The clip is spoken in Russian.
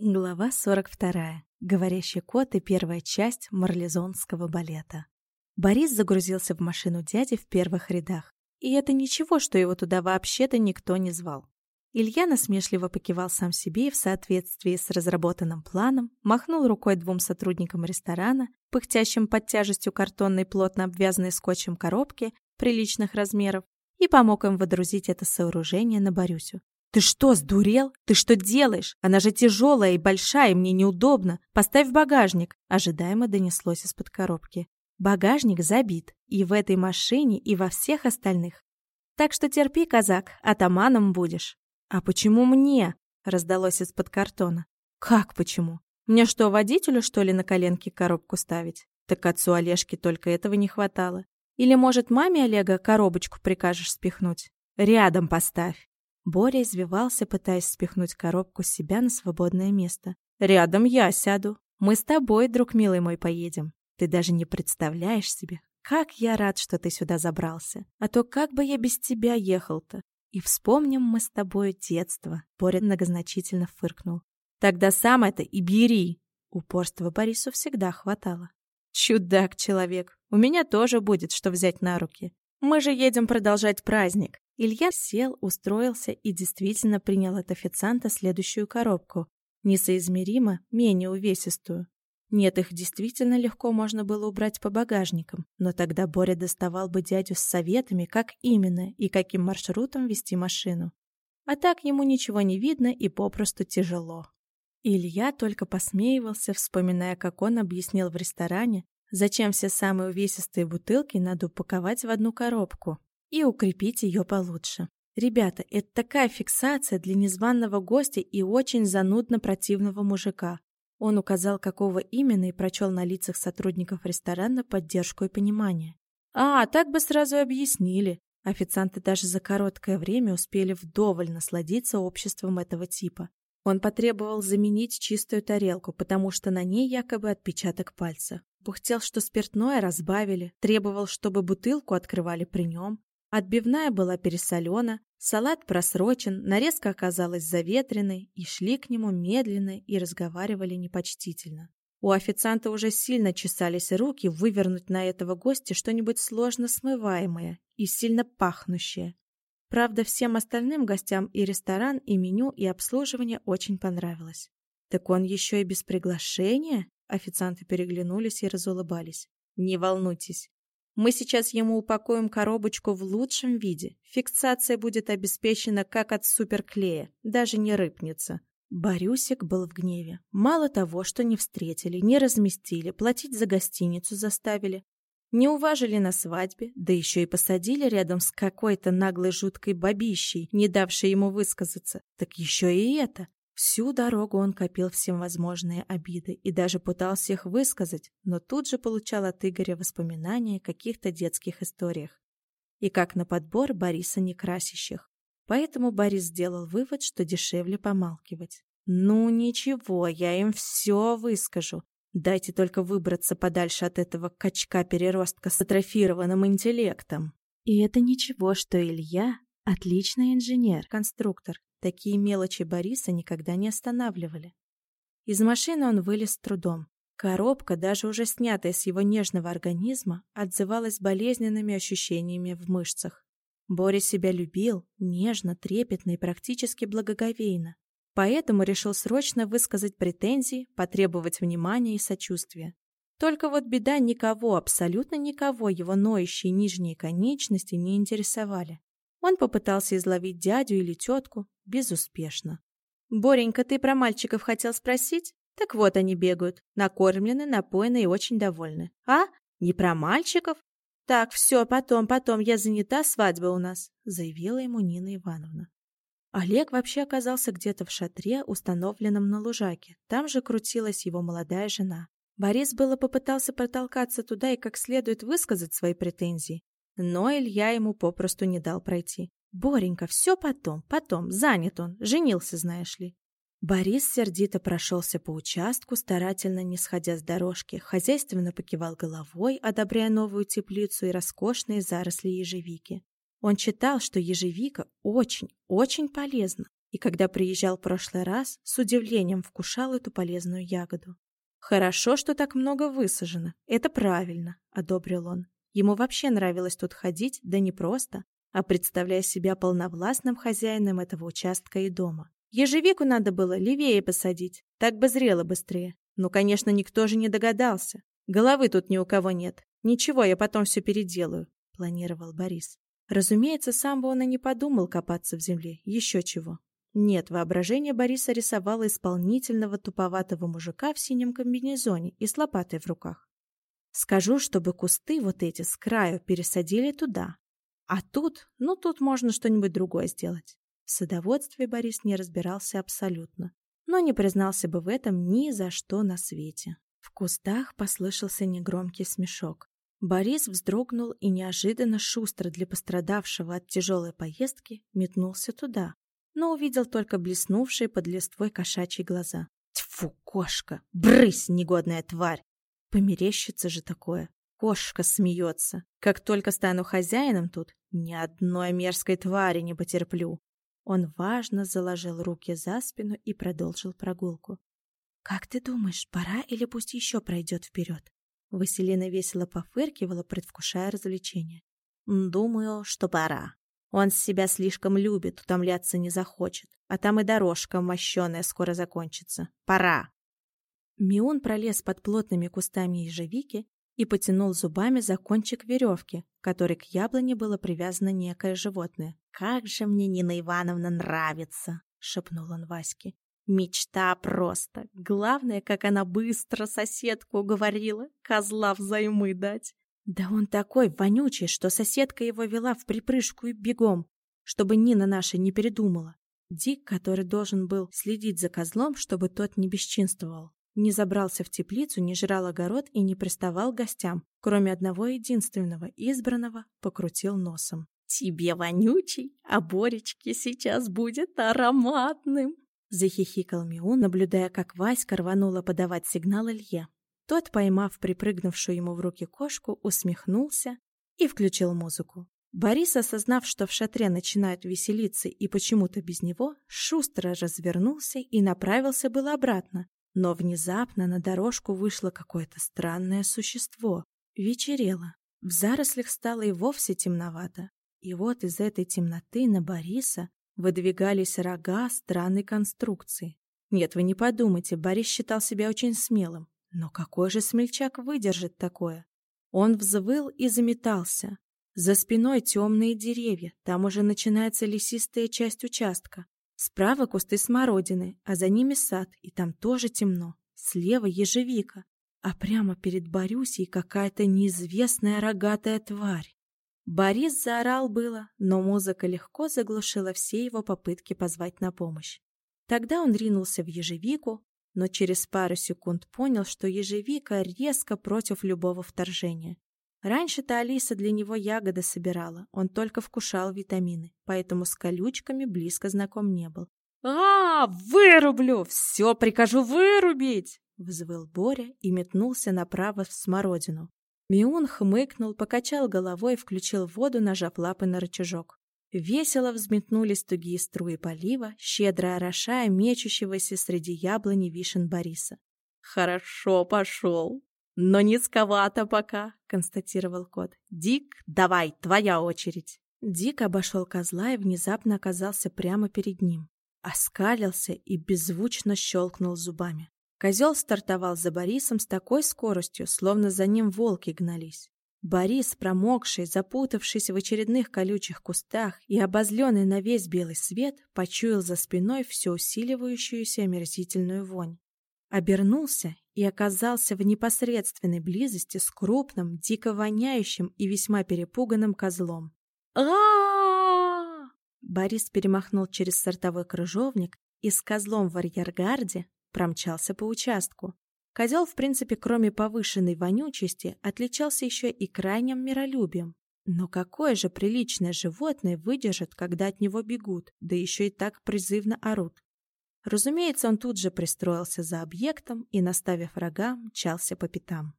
Глава 42. Говорящий кот и первая часть марлезонского балета. Борис загрузился в машину дяди в первых рядах. И это ничего, что его туда вообще-то никто не звал. Илья насмешливо покивал сам себе и в соответствии с разработанным планом махнул рукой двум сотрудникам ресторана, пыхтящим под тяжестью картонной плотно обвязанной скотчем коробки приличных размеров, и помог им водрузить это сооружение на Борюсю. «Ты что, сдурел? Ты что делаешь? Она же тяжелая и большая, и мне неудобно. Поставь в багажник!» Ожидаемо донеслось из-под коробки. Багажник забит. И в этой машине, и во всех остальных. Так что терпи, казак, атаманом будешь. «А почему мне?» — раздалось из-под картона. «Как почему? Мне что, водителю, что ли, на коленке коробку ставить? Так отцу Олежке только этого не хватало. Или, может, маме Олега коробочку прикажешь спихнуть? Рядом поставь!» Боря извивался, пытаясь спихнуть коробку себя на свободное место. «Рядом я сяду. Мы с тобой, друг милый мой, поедем. Ты даже не представляешь себе, как я рад, что ты сюда забрался. А то как бы я без тебя ехал-то? И вспомним мы с тобой детство». Боря многозначительно фыркнул. «Тогда сам это и бери!» Упорства Борису всегда хватало. «Чудак человек! У меня тоже будет, что взять на руки. Мы же едем продолжать праздник. Илья сел, устроился и действительно принял от официанта следующую коробку, несоизмеримо менее увесистую. Нет, их действительно легко можно было убрать по багажникам, но тогда Боря доставал бы дядю с советами, как именно и каким маршрутом вести машину. А так ему ничего не видно и попросту тяжело. Илья только посмеивался, вспоминая, как он объяснил в ресторане, зачем все самые увесистые бутылки надо упаковать в одну коробку и укрепить ее получше. Ребята, это такая фиксация для незваного гостя и очень занудно противного мужика. Он указал, какого именно, и прочел на лицах сотрудников ресторана поддержку и понимание. А, так бы сразу объяснили. Официанты даже за короткое время успели вдоволь насладиться обществом этого типа. Он потребовал заменить чистую тарелку, потому что на ней якобы отпечаток пальца. Пухтел, что спиртное разбавили, требовал, чтобы бутылку открывали при нем. Отбивная была пересолена, салат просрочен, нарезка оказалась заветренной, и шли к нему медленно и разговаривали непочтительно. У официанта уже сильно чесались руки вывернуть на этого гостя что-нибудь сложно смываемое и сильно пахнущее. Правда, всем остальным гостям и ресторан, и меню, и обслуживание очень понравилось. Так он еще и без приглашения? Официанты переглянулись и разулыбались. Не волнуйтесь, мы сейчас ему упакуем коробочку в лучшем виде. Фиксация будет обеспечена как от суперклея, даже не рыпнется. Борюсик был в гневе. Мало того, что не встретили, не разместили, платить за гостиницу заставили. Не уважили на свадьбе, да еще и посадили рядом с какой-то наглой жуткой бабищей, не давшей ему высказаться. Так еще и это. Всю дорогу он копил всевозможные обиды и даже пытался их высказать, но тут же получал от Игоря воспоминания о каких-то детских историях. И как на подбор Бориса некрасящих. Поэтому Борис сделал вывод, что дешевле помалкивать. «Ну ничего, я им все выскажу. Дайте только выбраться подальше от этого качка-переростка с атрофированным интеллектом». И это ничего, что Илья — отличный инженер, конструктор, Такие мелочи Бориса никогда не останавливали. Из машины он вылез с трудом. Коробка, даже уже снятая с его нежного организма, отзывалась болезненными ощущениями в мышцах. Боря себя любил, нежно, трепетно и практически благоговейно. Поэтому решил срочно высказать претензии, потребовать внимания и сочувствия. Только вот беда никого, абсолютно никого его ноющие нижние конечности не интересовали. Он попытался изловить дядю или тетку, безуспешно. «Боренька, ты про мальчиков хотел спросить? Так вот они бегают, накормлены, напоены и очень довольны. А? Не про мальчиков? Так, все, потом, потом, я занята, свадьба у нас», заявила ему Нина Ивановна. Олег вообще оказался где-то в шатре, установленном на лужаке. Там же крутилась его молодая жена. Борис было попытался протолкаться туда и как следует высказать свои претензии, но Илья ему попросту не дал пройти. «Боренька, все потом, потом, занят он, женился, знаешь ли». Борис сердито прошелся по участку, старательно не сходя с дорожки, хозяйственно покивал головой, одобряя новую теплицу и роскошные заросли ежевики. Он читал, что ежевика очень, очень полезна. И когда приезжал в прошлый раз, с удивлением вкушал эту полезную ягоду. «Хорошо, что так много высажено. Это правильно», — одобрил он. Ему вообще нравилось тут ходить, да не просто, а представляя себя полновластным хозяином этого участка и дома. Ежевику надо было левее посадить, так бы зрело быстрее. Ну, конечно, никто же не догадался. Головы тут ни у кого нет. Ничего, я потом все переделаю, планировал Борис. Разумеется, сам бы он и не подумал копаться в земле. Еще чего. Нет, воображение Бориса рисовало исполнительного туповатого мужика в синем комбинезоне и с лопатой в руках. Скажу, чтобы кусты вот эти с краю пересадили туда. А тут, ну тут можно что-нибудь другое сделать. В садоводстве Борис не разбирался абсолютно, но не признался бы в этом ни за что на свете. В кустах послышался негромкий смешок. Борис вздрогнул и неожиданно шустро для пострадавшего от тяжелой поездки метнулся туда, но увидел только блеснувшие под листвой кошачьи глаза. Тьфу, кошка! Брысь, негодная тварь! Померещится же такое. Кошка смеется. Как только стану хозяином тут, ни одной мерзкой твари не потерплю. Он важно заложил руки за спину и продолжил прогулку. «Как ты думаешь, пора или пусть еще пройдет вперед?» Василина весело пофыркивала, предвкушая развлечение. «Думаю, что пора. Он себя слишком любит, утомляться не захочет. А там и дорожка мощеная скоро закончится. Пора!» Мион пролез под плотными кустами ежевики и потянул зубами за кончик веревки, которой к яблоне было привязано некое животное. «Как же мне Нина Ивановна нравится!» — шепнул он Ваське. «Мечта просто! Главное, как она быстро соседку уговорила, козла взаймы дать!» Да он такой вонючий, что соседка его вела в припрыжку и бегом, чтобы Нина наша не передумала. Дик, который должен был следить за козлом, чтобы тот не бесчинствовал, не забрался в теплицу, не жрал огород и не приставал гостям, кроме одного единственного, избранного, покрутил носом. «Тебе вонючий, а Боречке сейчас будет ароматным!» Захихикал Миун, наблюдая, как Васька рванула подавать сигнал Илье. Тот, поймав припрыгнувшую ему в руки кошку, усмехнулся и включил музыку. Борис, осознав, что в шатре начинают веселиться и почему-то без него, шустро развернулся и направился было обратно, но внезапно на дорожку вышло какое-то странное существо. Вечерело. В зарослях стало и вовсе темновато. И вот из этой темноты на Бориса выдвигались рога странной конструкции. Нет, вы не подумайте, Борис считал себя очень смелым. Но какой же смельчак выдержит такое? Он взвыл и заметался. За спиной темные деревья, там уже начинается лесистая часть участка. Справа кусты смородины, а за ними сад, и там тоже темно. Слева ежевика, а прямо перед Борюсей какая-то неизвестная рогатая тварь. Борис заорал было, но музыка легко заглушила все его попытки позвать на помощь. Тогда он ринулся в ежевику, но через пару секунд понял, что ежевика резко против любого вторжения. Раньше-то Алиса для него ягоды собирала, он только вкушал витамины, поэтому с колючками близко знаком не был. «А, вырублю! Все прикажу вырубить!» — взвыл Боря и метнулся направо в смородину. Миун хмыкнул, покачал головой и включил воду, нажав лапы на рычажок. Весело взметнулись тугие струи полива, щедро орошая мечущегося среди яблони вишен Бориса. «Хорошо пошел!» «Но низковато пока», — констатировал кот. «Дик, давай, твоя очередь». Дик обошел козла и внезапно оказался прямо перед ним. Оскалился и беззвучно щелкнул зубами. Козел стартовал за Борисом с такой скоростью, словно за ним волки гнались. Борис, промокший, запутавшись в очередных колючих кустах и обозленный на весь белый свет, почуял за спиной все усиливающуюся омерзительную вонь. Обернулся и оказался в непосредственной близости с крупным, дико воняющим и весьма перепуганным козлом. а Борис перемахнул через сортовой крыжовник и с козлом в арьергарде промчался по участку. Козел, в принципе, кроме повышенной вонючести, отличался еще и крайним миролюбием. Но какое же приличное животное выдержит, когда от него бегут, да еще и так призывно орут? Разумеется, он тут же пристроился за объектом и, наставив рога, мчался по пятам.